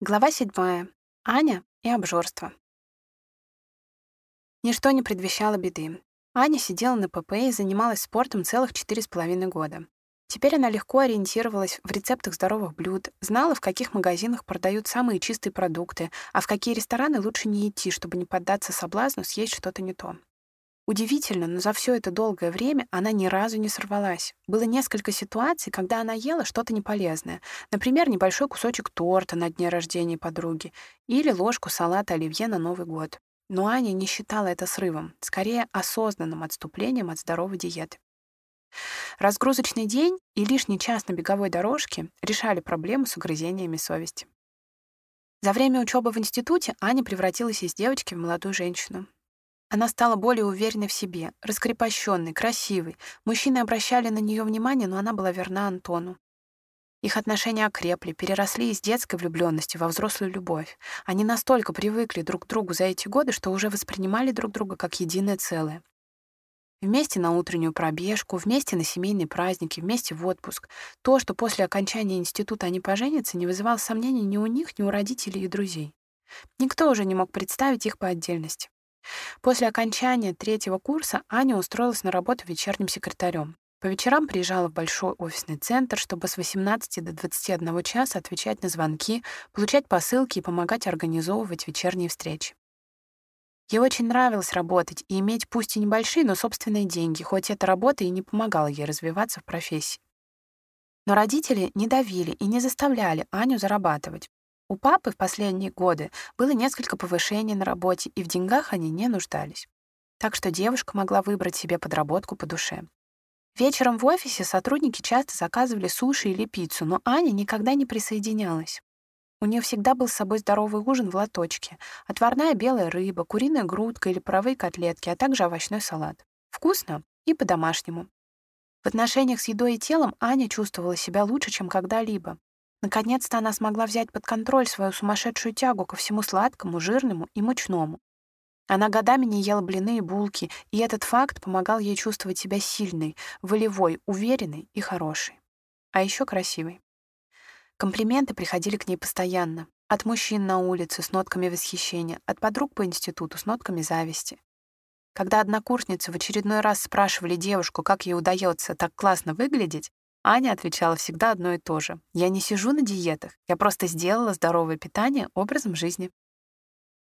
Глава 7. Аня и обжорство. Ничто не предвещало беды. Аня сидела на ПП и занималась спортом целых четыре с половиной года. Теперь она легко ориентировалась в рецептах здоровых блюд, знала, в каких магазинах продают самые чистые продукты, а в какие рестораны лучше не идти, чтобы не поддаться соблазну съесть что-то не то. Удивительно, но за все это долгое время она ни разу не сорвалась. Было несколько ситуаций, когда она ела что-то неполезное. Например, небольшой кусочек торта на дне рождения подруги или ложку салата оливье на Новый год. Но Аня не считала это срывом, скорее осознанным отступлением от здоровой диеты. Разгрузочный день и лишний час на беговой дорожке решали проблему с угрызениями совести. За время учебы в институте Аня превратилась из девочки в молодую женщину. Она стала более уверенной в себе, раскрепощенной, красивой. Мужчины обращали на нее внимание, но она была верна Антону. Их отношения окрепли, переросли из детской влюбленности во взрослую любовь. Они настолько привыкли друг к другу за эти годы, что уже воспринимали друг друга как единое целое. Вместе на утреннюю пробежку, вместе на семейные праздники, вместе в отпуск. То, что после окончания института они поженятся, не вызывало сомнений ни у них, ни у родителей и друзей. Никто уже не мог представить их по отдельности. После окончания третьего курса Аня устроилась на работу вечерним секретарем. По вечерам приезжала в большой офисный центр, чтобы с 18 до 21 часа отвечать на звонки, получать посылки и помогать организовывать вечерние встречи. Ей очень нравилось работать и иметь пусть и небольшие, но собственные деньги, хоть эта работа и не помогала ей развиваться в профессии. Но родители не давили и не заставляли Аню зарабатывать. У папы в последние годы было несколько повышений на работе, и в деньгах они не нуждались. Так что девушка могла выбрать себе подработку по душе. Вечером в офисе сотрудники часто заказывали суши или пиццу, но Аня никогда не присоединялась. У нее всегда был с собой здоровый ужин в лоточке. Отварная белая рыба, куриная грудка или паровые котлетки, а также овощной салат. Вкусно и по-домашнему. В отношениях с едой и телом Аня чувствовала себя лучше, чем когда-либо. Наконец-то она смогла взять под контроль свою сумасшедшую тягу ко всему сладкому, жирному и мучному. Она годами не ела блины и булки, и этот факт помогал ей чувствовать себя сильной, волевой, уверенной и хорошей. А еще красивой. Комплименты приходили к ней постоянно. От мужчин на улице с нотками восхищения, от подруг по институту с нотками зависти. Когда однокурсницы в очередной раз спрашивали девушку, как ей удается так классно выглядеть, Аня отвечала всегда одно и то же. «Я не сижу на диетах, я просто сделала здоровое питание образом жизни».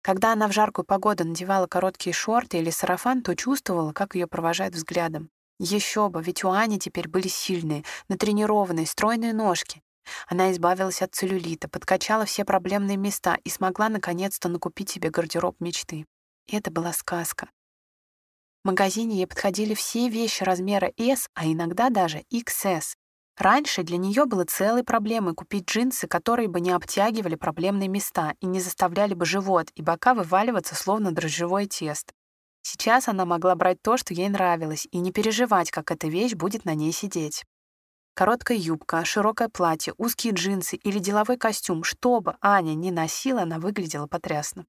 Когда она в жаркую погоду надевала короткие шорты или сарафан, то чувствовала, как ее провожают взглядом. Еще бы, ведь у Ани теперь были сильные, натренированные, стройные ножки. Она избавилась от целлюлита, подкачала все проблемные места и смогла наконец-то накупить себе гардероб мечты. И это была сказка. В магазине ей подходили все вещи размера S, а иногда даже XS. Раньше для нее было целой проблемой купить джинсы, которые бы не обтягивали проблемные места и не заставляли бы живот и бока вываливаться словно дрожжевое тесто. Сейчас она могла брать то, что ей нравилось, и не переживать, как эта вещь будет на ней сидеть. Короткая юбка, широкое платье, узкие джинсы или деловой костюм, что бы Аня ни носила, она выглядела потрясно.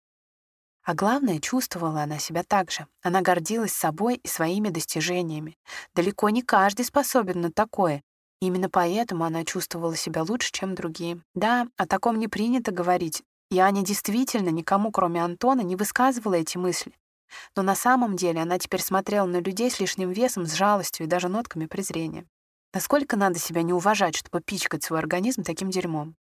А главное, чувствовала она себя так же. Она гордилась собой и своими достижениями. Далеко не каждый способен на такое, Именно поэтому она чувствовала себя лучше, чем другие. Да, о таком не принято говорить, и Аня действительно никому, кроме Антона, не высказывала эти мысли. Но на самом деле она теперь смотрела на людей с лишним весом, с жалостью и даже нотками презрения. Насколько надо себя не уважать, чтобы пичкать свой организм таким дерьмом?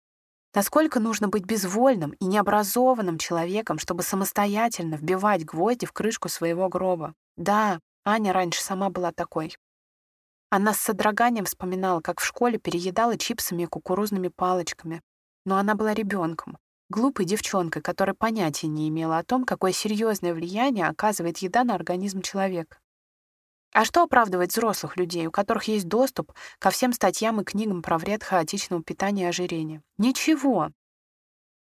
Насколько нужно быть безвольным и необразованным человеком, чтобы самостоятельно вбивать гвозди в крышку своего гроба? Да, Аня раньше сама была такой. Она с содроганием вспоминала, как в школе переедала чипсами и кукурузными палочками. Но она была ребенком, глупой девчонкой, которая понятия не имела о том, какое серьезное влияние оказывает еда на организм человека. А что оправдывает взрослых людей, у которых есть доступ ко всем статьям и книгам про вред хаотичного питания и ожирения? Ничего.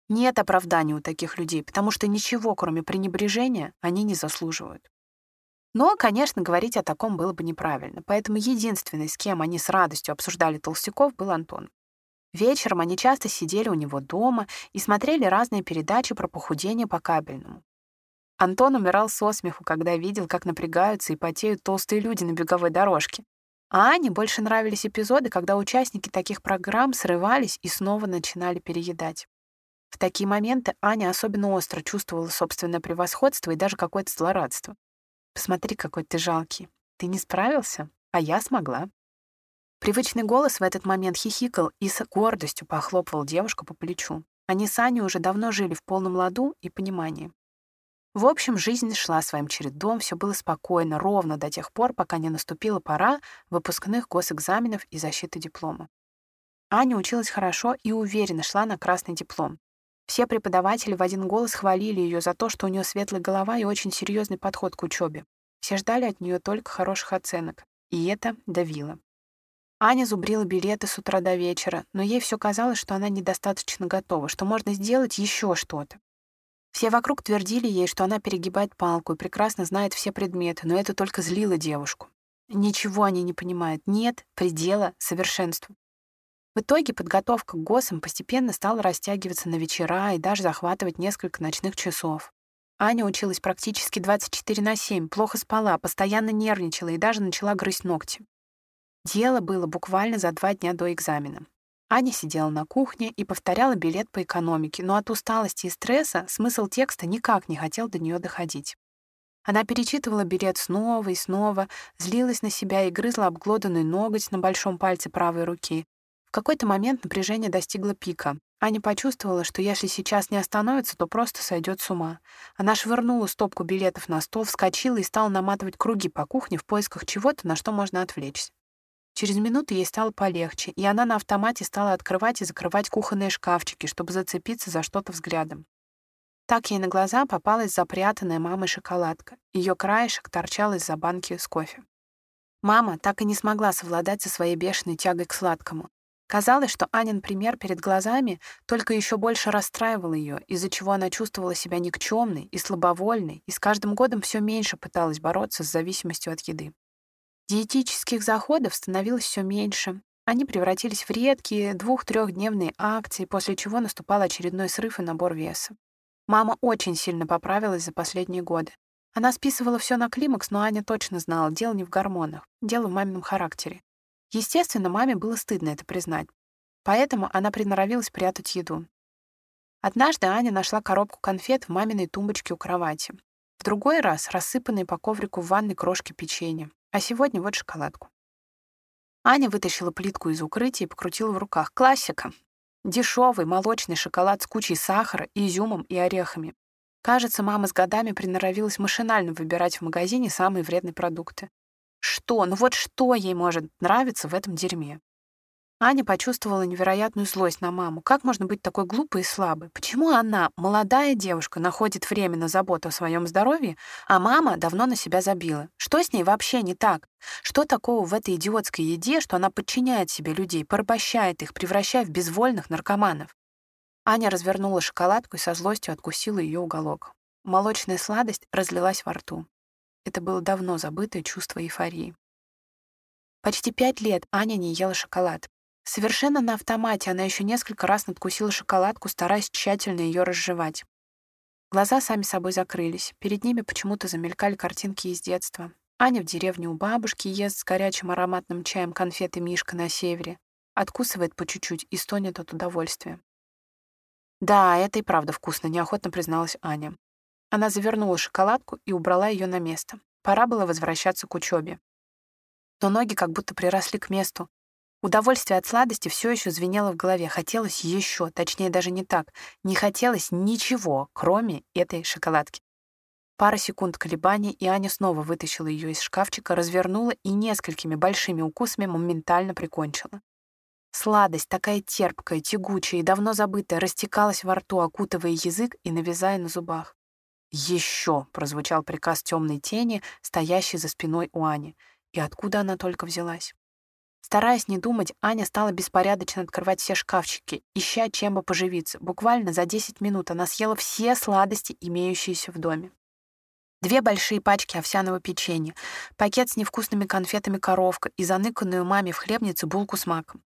Нет оправдания у таких людей, потому что ничего, кроме пренебрежения, они не заслуживают. Но, конечно, говорить о таком было бы неправильно, поэтому единственный, с кем они с радостью обсуждали толстяков, был Антон. Вечером они часто сидели у него дома и смотрели разные передачи про похудение по кабельному. Антон умирал со смеху, когда видел, как напрягаются и потеют толстые люди на беговой дорожке. А Ане больше нравились эпизоды, когда участники таких программ срывались и снова начинали переедать. В такие моменты Аня особенно остро чувствовала собственное превосходство и даже какое-то злорадство. «Посмотри, какой ты жалкий. Ты не справился, а я смогла». Привычный голос в этот момент хихикал и с гордостью похлопывал девушку по плечу. Они с Аней уже давно жили в полном ладу и понимании. В общем, жизнь шла своим чередом, все было спокойно, ровно до тех пор, пока не наступила пора выпускных госэкзаменов и защиты диплома. Аня училась хорошо и уверенно шла на красный диплом. Все преподаватели в один голос хвалили ее за то, что у нее светлая голова и очень серьезный подход к учебе. Все ждали от нее только хороших оценок, и это давило. Аня зубрила билеты с утра до вечера, но ей все казалось, что она недостаточно готова, что можно сделать еще что-то. Все вокруг твердили ей, что она перегибает палку и прекрасно знает все предметы, но это только злило девушку. Ничего они не понимают. Нет предела совершенству. В итоге подготовка к ГОСам постепенно стала растягиваться на вечера и даже захватывать несколько ночных часов. Аня училась практически 24 на 7, плохо спала, постоянно нервничала и даже начала грызть ногти. Дело было буквально за два дня до экзамена. Аня сидела на кухне и повторяла билет по экономике, но от усталости и стресса смысл текста никак не хотел до нее доходить. Она перечитывала билет снова и снова, злилась на себя и грызла обглоданный ноготь на большом пальце правой руки. В какой-то момент напряжение достигло пика. Аня почувствовала, что если сейчас не остановится, то просто сойдет с ума. Она швырнула стопку билетов на стол, вскочила и стала наматывать круги по кухне в поисках чего-то, на что можно отвлечься. Через минуту ей стало полегче, и она на автомате стала открывать и закрывать кухонные шкафчики, чтобы зацепиться за что-то взглядом. Так ей на глаза попалась запрятанная мамой шоколадка. Ее краешек торчал из-за банки с кофе. Мама так и не смогла совладать со своей бешеной тягой к сладкому. Казалось, что Анин пример перед глазами только еще больше расстраивал ее, из-за чего она чувствовала себя никчемной и слабовольной, и с каждым годом все меньше пыталась бороться с зависимостью от еды. Диетических заходов становилось все меньше. Они превратились в редкие двух-трехдневные акции, после чего наступал очередной срыв и набор веса. Мама очень сильно поправилась за последние годы. Она списывала все на климакс, но Аня точно знала, дело не в гормонах, дело в мамином характере. Естественно, маме было стыдно это признать. Поэтому она приноровилась прятать еду. Однажды Аня нашла коробку конфет в маминой тумбочке у кровати. В другой раз рассыпанные по коврику в ванной крошки печенья. А сегодня вот шоколадку. Аня вытащила плитку из укрытия и покрутила в руках. Классика. Дешевый молочный шоколад с кучей сахара, изюмом и орехами. Кажется, мама с годами приноровилась машинально выбирать в магазине самые вредные продукты. Что, ну вот что ей может нравиться в этом дерьме? Аня почувствовала невероятную злость на маму. Как можно быть такой глупой и слабой? Почему она, молодая девушка, находит время на заботу о своем здоровье, а мама давно на себя забила? Что с ней вообще не так? Что такого в этой идиотской еде, что она подчиняет себе людей, порабощает их, превращая в безвольных наркоманов? Аня развернула шоколадку и со злостью откусила ее уголок. Молочная сладость разлилась во рту. Это было давно забытое чувство эйфории. Почти пять лет Аня не ела шоколад. Совершенно на автомате она еще несколько раз надкусила шоколадку, стараясь тщательно ее разжевать. Глаза сами собой закрылись. Перед ними почему-то замелькали картинки из детства. Аня в деревне у бабушки ест с горячим ароматным чаем конфеты Мишка на севере. Откусывает по чуть-чуть и стонет от удовольствия. «Да, это и правда вкусно», — неохотно призналась Аня. Она завернула шоколадку и убрала ее на место. Пора было возвращаться к учебе. Но ноги как будто приросли к месту. Удовольствие от сладости все еще звенело в голове. Хотелось еще, точнее даже не так. Не хотелось ничего, кроме этой шоколадки. Пара секунд колебаний, и Аня снова вытащила ее из шкафчика, развернула и несколькими большими укусами моментально прикончила. Сладость, такая терпкая, тягучая и давно забытая, растекалась во рту, окутывая язык и навязая на зубах. «Еще!» — прозвучал приказ темной тени, стоящей за спиной у Ани. И откуда она только взялась? Стараясь не думать, Аня стала беспорядочно открывать все шкафчики, ища чем бы поживиться. Буквально за 10 минут она съела все сладости, имеющиеся в доме. Две большие пачки овсяного печенья, пакет с невкусными конфетами «Коровка» и заныканную маме в хлебнице булку с маком.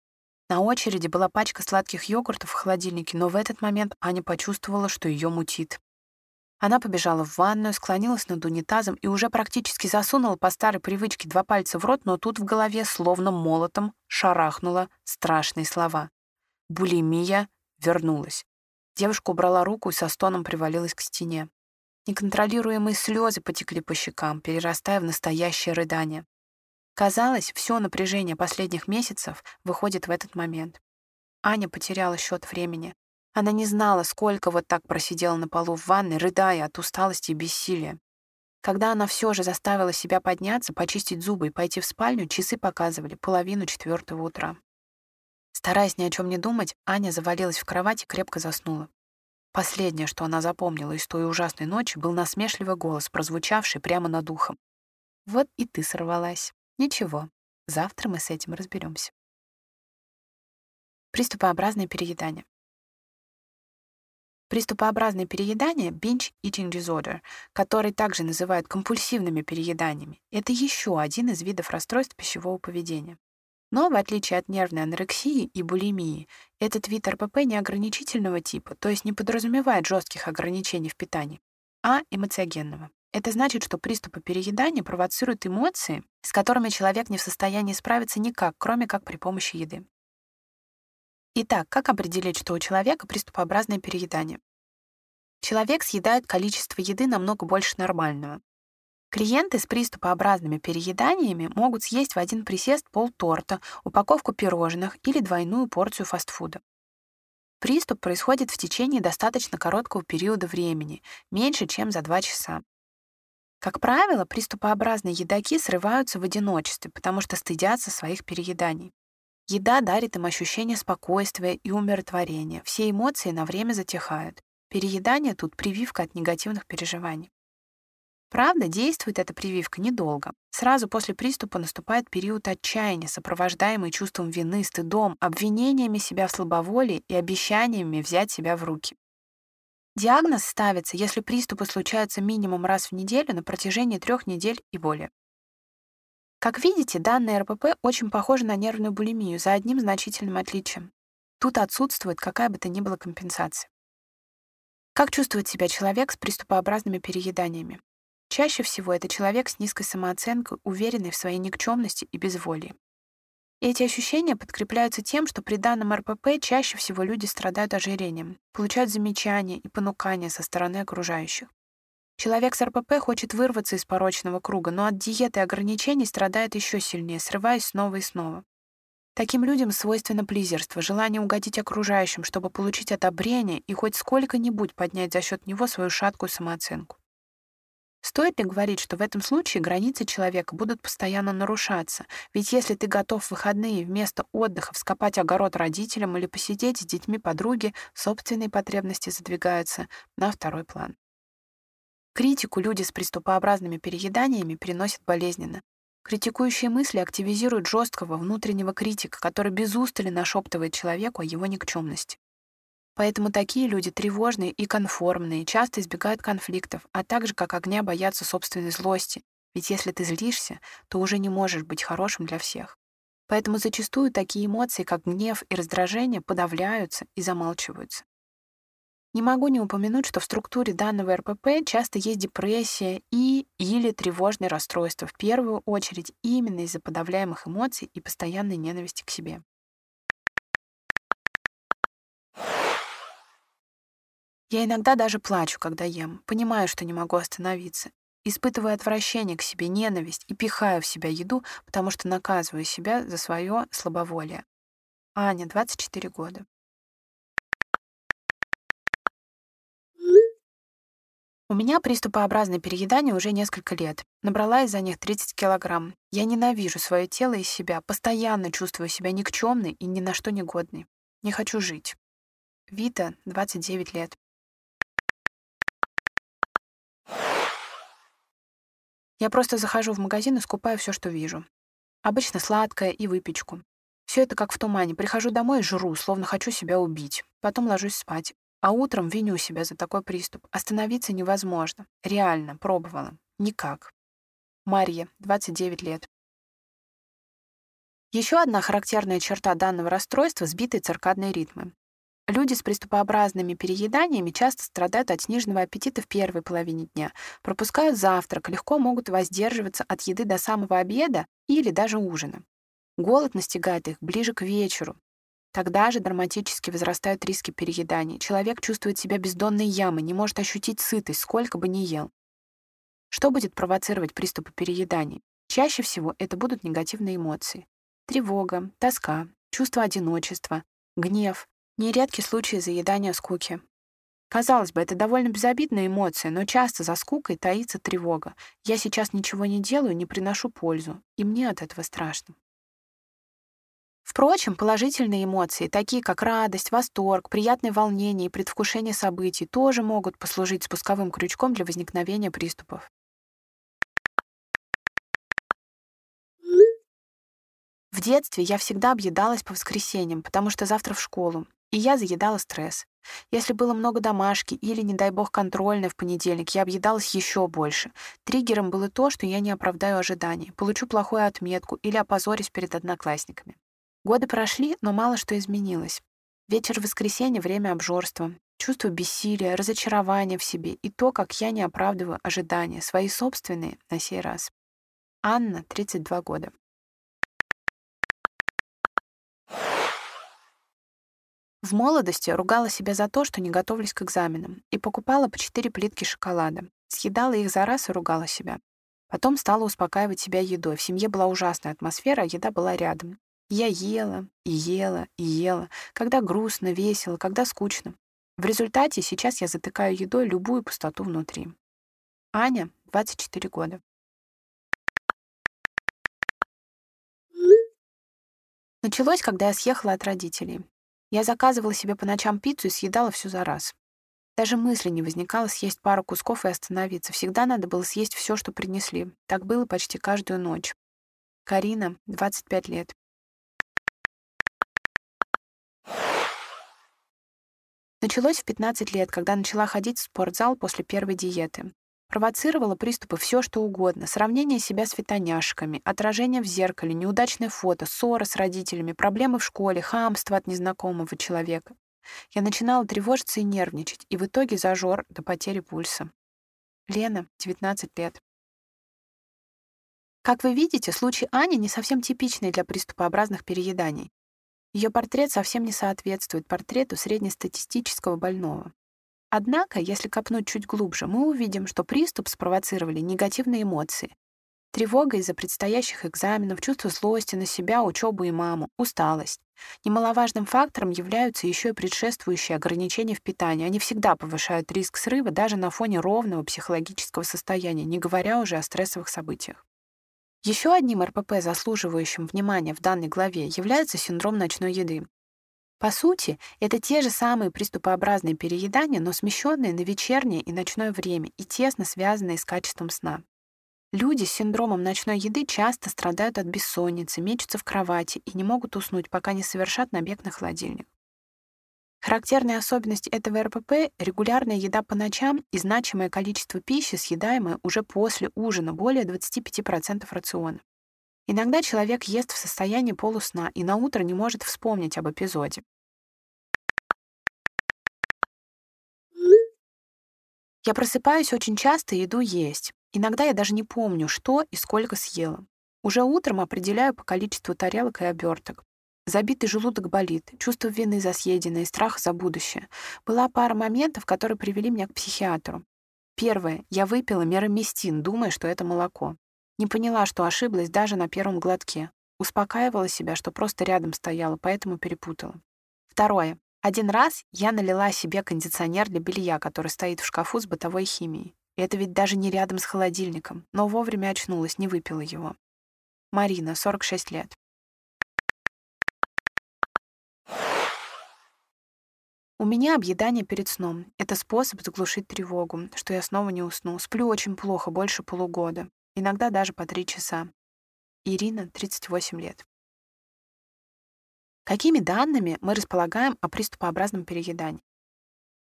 На очереди была пачка сладких йогуртов в холодильнике, но в этот момент Аня почувствовала, что ее мутит. Она побежала в ванную, склонилась над унитазом и уже практически засунула по старой привычке два пальца в рот, но тут в голове словно молотом шарахнуло страшные слова. Булимия вернулась. Девушка убрала руку и со стоном привалилась к стене. Неконтролируемые слезы потекли по щекам, перерастая в настоящее рыдание. Казалось, все напряжение последних месяцев выходит в этот момент. Аня потеряла счет времени. Она не знала, сколько вот так просидела на полу в ванной, рыдая от усталости и бессилия. Когда она все же заставила себя подняться, почистить зубы и пойти в спальню, часы показывали половину четвертого утра. Стараясь ни о чем не думать, Аня завалилась в кровать и крепко заснула. Последнее, что она запомнила из той ужасной ночи, был насмешливый голос, прозвучавший прямо над ухом. «Вот и ты сорвалась. Ничего, завтра мы с этим разберемся. Приступообразное переедание. Приступообразное переедание binge eating disorder, который также называют компульсивными перееданиями, это еще один из видов расстройств пищевого поведения. Но, в отличие от нервной анорексии и булимии, этот вид РПП не ограничительного типа, то есть не подразумевает жестких ограничений в питании, а эмоциогенного. Это значит, что приступы переедания провоцируют эмоции, с которыми человек не в состоянии справиться никак, кроме как при помощи еды. Итак, как определить, что у человека приступообразное переедание? Человек съедает количество еды намного больше нормального. Клиенты с приступообразными перееданиями могут съесть в один присест полторта, упаковку пирожных или двойную порцию фастфуда. Приступ происходит в течение достаточно короткого периода времени, меньше, чем за 2 часа. Как правило, приступообразные едоки срываются в одиночестве, потому что стыдятся своих перееданий. Еда дарит им ощущение спокойствия и умиротворения. Все эмоции на время затихают. Переедание тут прививка от негативных переживаний. Правда, действует эта прививка недолго. Сразу после приступа наступает период отчаяния, сопровождаемый чувством вины, стыдом, обвинениями себя в слабоволии и обещаниями взять себя в руки. Диагноз ставится, если приступы случаются минимум раз в неделю на протяжении трех недель и более. Как видите, данные РПП очень похожи на нервную булимию за одним значительным отличием. Тут отсутствует какая бы то ни была компенсация. Как чувствует себя человек с приступообразными перееданиями? Чаще всего это человек с низкой самооценкой, уверенный в своей никчемности и безволии. Эти ощущения подкрепляются тем, что при данном РПП чаще всего люди страдают ожирением, получают замечания и понукания со стороны окружающих. Человек с РПП хочет вырваться из порочного круга, но от диеты и ограничений страдает еще сильнее, срываясь снова и снова. Таким людям свойственно плизерство, желание угодить окружающим, чтобы получить одобрение и хоть сколько-нибудь поднять за счет него свою шаткую самооценку. Стоит ли говорить, что в этом случае границы человека будут постоянно нарушаться? Ведь если ты готов в выходные вместо отдыха вскопать огород родителям или посидеть с детьми подруги, собственные потребности задвигаются на второй план. Критику люди с приступообразными перееданиями переносят болезненно. Критикующие мысли активизируют жесткого внутреннего критика, который без устали нашептывает человеку о его никчемности. Поэтому такие люди тревожные и конформные, часто избегают конфликтов, а также как огня боятся собственной злости. Ведь если ты злишься, то уже не можешь быть хорошим для всех. Поэтому зачастую такие эмоции, как гнев и раздражение, подавляются и замалчиваются. Не могу не упомянуть, что в структуре данного РПП часто есть депрессия и или тревожные расстройства, в первую очередь именно из-за подавляемых эмоций и постоянной ненависти к себе. Я иногда даже плачу, когда ем, понимаю, что не могу остановиться. Испытываю отвращение к себе, ненависть и пихаю в себя еду, потому что наказываю себя за свое слабоволие. Аня, 24 года. У меня приступообразное переедание уже несколько лет. Набрала из-за них 30 килограмм. Я ненавижу свое тело и себя, постоянно чувствую себя никчемной и ни на что не годной. Не хочу жить. Вита, 29 лет. Я просто захожу в магазин и скупаю все, что вижу. Обычно сладкое и выпечку. Все это как в тумане. Прихожу домой и жру, словно хочу себя убить. Потом ложусь спать. А утром виню себя за такой приступ. Остановиться невозможно. Реально, пробовала. Никак. Марья, 29 лет. Еще одна характерная черта данного расстройства — сбитые циркадные ритмы. Люди с приступообразными перееданиями часто страдают от сниженного аппетита в первой половине дня, пропускают завтрак, легко могут воздерживаться от еды до самого обеда или даже ужина. Голод настигает их ближе к вечеру. Тогда же драматически возрастают риски перееданий. Человек чувствует себя бездонной ямой, не может ощутить сытость, сколько бы ни ел. Что будет провоцировать приступы перееданий? Чаще всего это будут негативные эмоции. Тревога, тоска, чувство одиночества, гнев, нередки случаи заедания скуки. Казалось бы, это довольно безобидная эмоция, но часто за скукой таится тревога. Я сейчас ничего не делаю, не приношу пользу, и мне от этого страшно. Впрочем, положительные эмоции, такие как радость, восторг, приятное волнение и предвкушение событий, тоже могут послужить спусковым крючком для возникновения приступов. В детстве я всегда объедалась по воскресеньям, потому что завтра в школу, и я заедала стресс. Если было много домашки или, не дай бог, контрольной в понедельник, я объедалась еще больше. Триггером было то, что я не оправдаю ожиданий, получу плохую отметку или опозорюсь перед одноклассниками. Годы прошли, но мало что изменилось. Вечер воскресенья — время обжорства. Чувство бессилия, разочарования в себе и то, как я не оправдываю ожидания, свои собственные на сей раз. Анна, 32 года. В молодости ругала себя за то, что не готовлюсь к экзаменам, и покупала по четыре плитки шоколада. Съедала их за раз и ругала себя. Потом стала успокаивать себя едой. В семье была ужасная атмосфера, а еда была рядом. Я ела, и ела, и ела, когда грустно, весело, когда скучно. В результате сейчас я затыкаю едой любую пустоту внутри. Аня, 24 года. Началось, когда я съехала от родителей. Я заказывала себе по ночам пиццу и съедала всю за раз. Даже мысли не возникало съесть пару кусков и остановиться. Всегда надо было съесть все, что принесли. Так было почти каждую ночь. Карина, 25 лет. Началось в 15 лет, когда начала ходить в спортзал после первой диеты. Провоцировала приступы все, что угодно. Сравнение себя с фитоняшками, отражение в зеркале, неудачное фото, ссора с родителями, проблемы в школе, хамство от незнакомого человека. Я начинала тревожиться и нервничать, и в итоге зажор до потери пульса. Лена, 19 лет. Как вы видите, случай Ани не совсем типичный для приступообразных перееданий. Ее портрет совсем не соответствует портрету среднестатистического больного. Однако, если копнуть чуть глубже, мы увидим, что приступ спровоцировали негативные эмоции. Тревога из-за предстоящих экзаменов, чувство злости на себя, учебу и маму, усталость. Немаловажным фактором являются еще и предшествующие ограничения в питании. Они всегда повышают риск срыва даже на фоне ровного психологического состояния, не говоря уже о стрессовых событиях. Еще одним РПП, заслуживающим внимания в данной главе, является синдром ночной еды. По сути, это те же самые приступообразные переедания, но смещенные на вечернее и ночное время и тесно связанные с качеством сна. Люди с синдромом ночной еды часто страдают от бессонницы, мечутся в кровати и не могут уснуть, пока не совершат набег на холодильник. Характерная особенность этого РПП — регулярная еда по ночам и значимое количество пищи, съедаемое уже после ужина, более 25% рациона. Иногда человек ест в состоянии полусна и на утро не может вспомнить об эпизоде. Я просыпаюсь очень часто и иду есть. Иногда я даже не помню, что и сколько съела. Уже утром определяю по количеству тарелок и оберток. Забитый желудок болит, чувство вины за съеденное, страх за будущее. Была пара моментов, которые привели меня к психиатру. Первое. Я выпила мероместин, думая, что это молоко. Не поняла, что ошиблась даже на первом глотке. Успокаивала себя, что просто рядом стояла, поэтому перепутала. Второе. Один раз я налила себе кондиционер для белья, который стоит в шкафу с бытовой химией. И это ведь даже не рядом с холодильником, но вовремя очнулась, не выпила его. Марина, 46 лет. У меня объедание перед сном. Это способ заглушить тревогу, что я снова не усну. Сплю очень плохо, больше полугода. Иногда даже по три часа. Ирина, 38 лет. Какими данными мы располагаем о приступообразном переедании?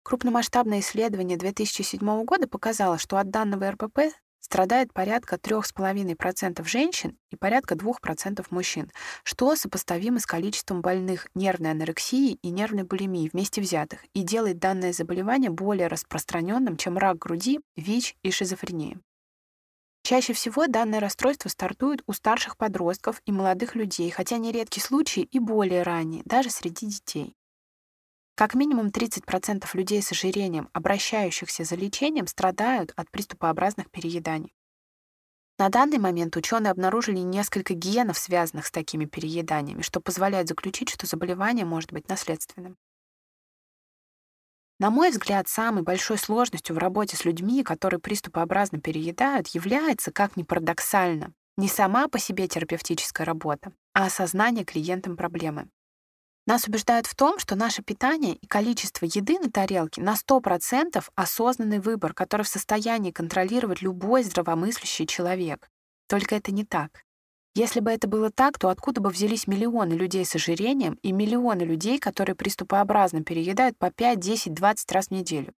Крупномасштабное исследование 2007 года показало, что от данного РПП страдает порядка 3,5% женщин и порядка 2% мужчин, что сопоставимо с количеством больных нервной анорексией и нервной булимией вместе взятых и делает данное заболевание более распространенным, чем рак груди, ВИЧ и шизофрения. Чаще всего данное расстройство стартует у старших подростков и молодых людей, хотя нередки случаи и более ранние, даже среди детей. Как минимум 30% людей с ожирением, обращающихся за лечением, страдают от приступообразных перееданий. На данный момент ученые обнаружили несколько генов, связанных с такими перееданиями, что позволяет заключить, что заболевание может быть наследственным. На мой взгляд, самой большой сложностью в работе с людьми, которые приступообразно переедают, является, как ни парадоксально, не сама по себе терапевтическая работа, а осознание клиентам проблемы. Нас убеждают в том, что наше питание и количество еды на тарелке на 100% осознанный выбор, который в состоянии контролировать любой здравомыслящий человек. Только это не так. Если бы это было так, то откуда бы взялись миллионы людей с ожирением и миллионы людей, которые приступообразно переедают по 5, 10, 20 раз в неделю?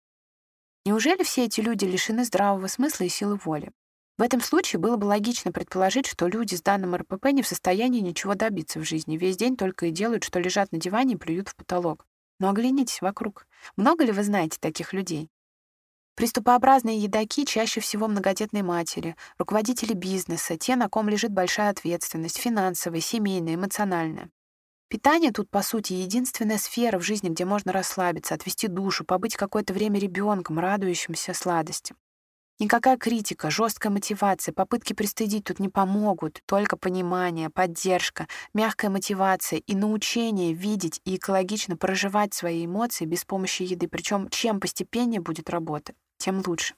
Неужели все эти люди лишены здравого смысла и силы воли? В этом случае было бы логично предположить, что люди с данным РПП не в состоянии ничего добиться в жизни, весь день только и делают, что лежат на диване и плюют в потолок. Но оглянитесь вокруг. Много ли вы знаете таких людей? Приступообразные едоки чаще всего многодетные матери, руководители бизнеса, те, на ком лежит большая ответственность, финансовая, семейная, эмоциональная. Питание тут, по сути, единственная сфера в жизни, где можно расслабиться, отвести душу, побыть какое-то время ребенком, радующимся сладостям. Никакая критика, жесткая мотивация, попытки пристыдить тут не помогут. Только понимание, поддержка, мягкая мотивация и научение видеть и экологично проживать свои эмоции без помощи еды. Причем чем постепеннее будет работа, тем лучше.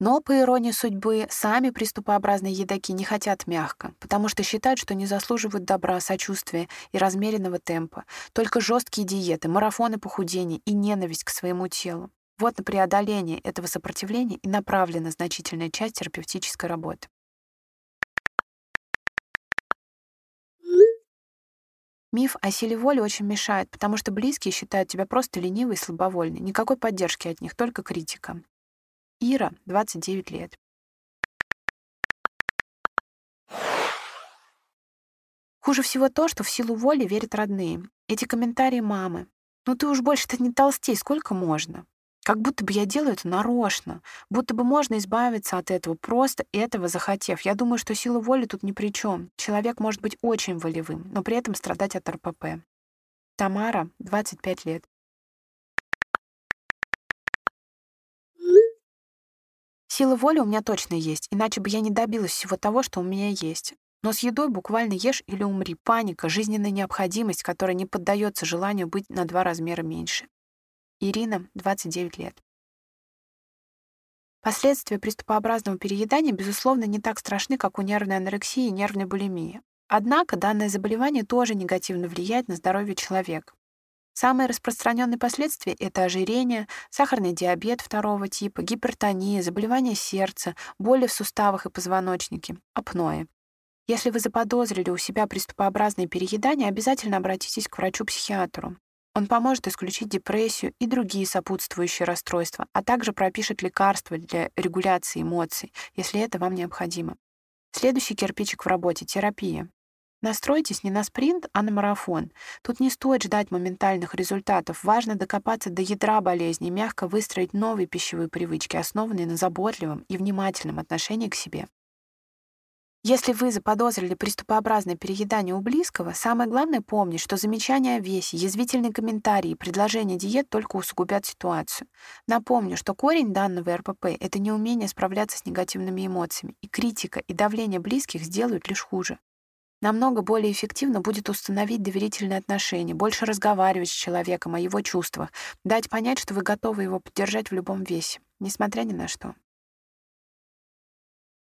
Но, по иронии судьбы, сами приступообразные едоки не хотят мягко, потому что считают, что не заслуживают добра, сочувствия и размеренного темпа. Только жесткие диеты, марафоны похудения и ненависть к своему телу. Вот на преодоление этого сопротивления и направлена значительная часть терапевтической работы. Миф о силе воли очень мешает, потому что близкие считают тебя просто ленивой и слабовольной. Никакой поддержки от них, только критика. Ира, 29 лет. Хуже всего то, что в силу воли верят родные. Эти комментарии мамы. «Ну ты уж больше-то не толстей, сколько можно?» Как будто бы я делаю это нарочно. Будто бы можно избавиться от этого, просто этого захотев. Я думаю, что сила воли тут ни при чем. Человек может быть очень волевым, но при этом страдать от РПП. Тамара, 25 лет. Сила воли у меня точно есть, иначе бы я не добилась всего того, что у меня есть. Но с едой буквально ешь или умри. Паника, жизненная необходимость, которая не поддается желанию быть на два размера меньше. Ирина, 29 лет. Последствия приступообразного переедания, безусловно, не так страшны, как у нервной анорексии и нервной булимии. Однако данное заболевание тоже негативно влияет на здоровье человека. Самые распространенные последствия — это ожирение, сахарный диабет второго типа, гипертония, заболевания сердца, боли в суставах и позвоночнике, апноэ. Если вы заподозрили у себя приступообразное переедание, обязательно обратитесь к врачу-психиатру. Он поможет исключить депрессию и другие сопутствующие расстройства, а также пропишет лекарства для регуляции эмоций, если это вам необходимо. Следующий кирпичик в работе — терапия. Настройтесь не на спринт, а на марафон. Тут не стоит ждать моментальных результатов. Важно докопаться до ядра болезни и мягко выстроить новые пищевые привычки, основанные на заботливом и внимательном отношении к себе. Если вы заподозрили приступообразное переедание у близкого, самое главное помнить, что замечания о весе, язвительные комментарии и предложения диет только усугубят ситуацию. Напомню, что корень данного РПП — это неумение справляться с негативными эмоциями, и критика и давление близких сделают лишь хуже. Намного более эффективно будет установить доверительные отношения, больше разговаривать с человеком о его чувствах, дать понять, что вы готовы его поддержать в любом весе, несмотря ни на что.